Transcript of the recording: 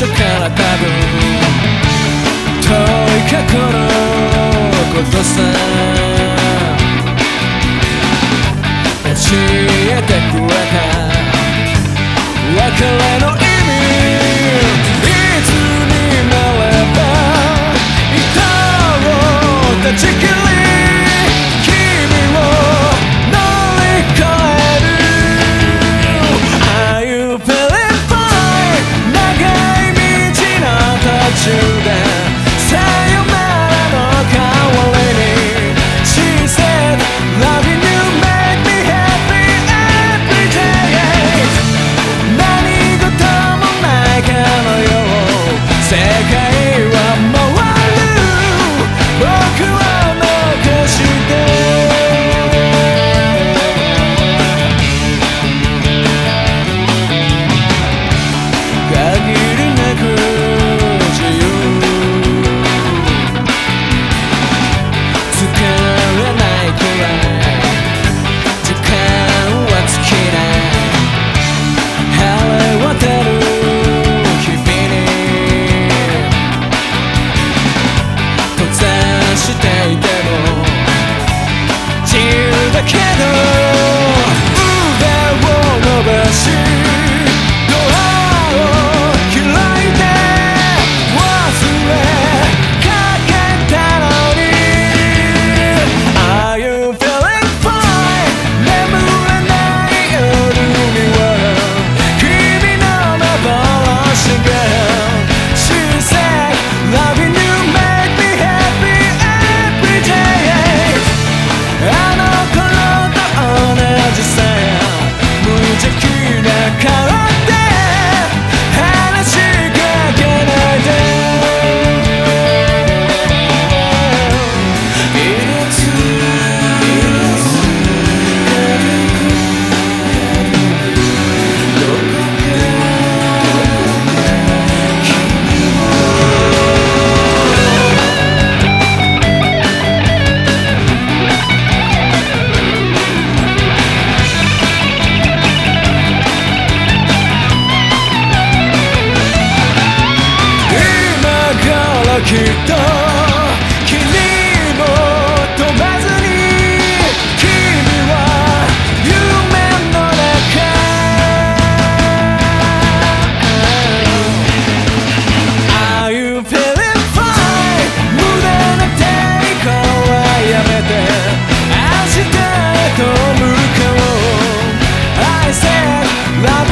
所から多分遠い過去のことさ教えてくれた別れの can't Not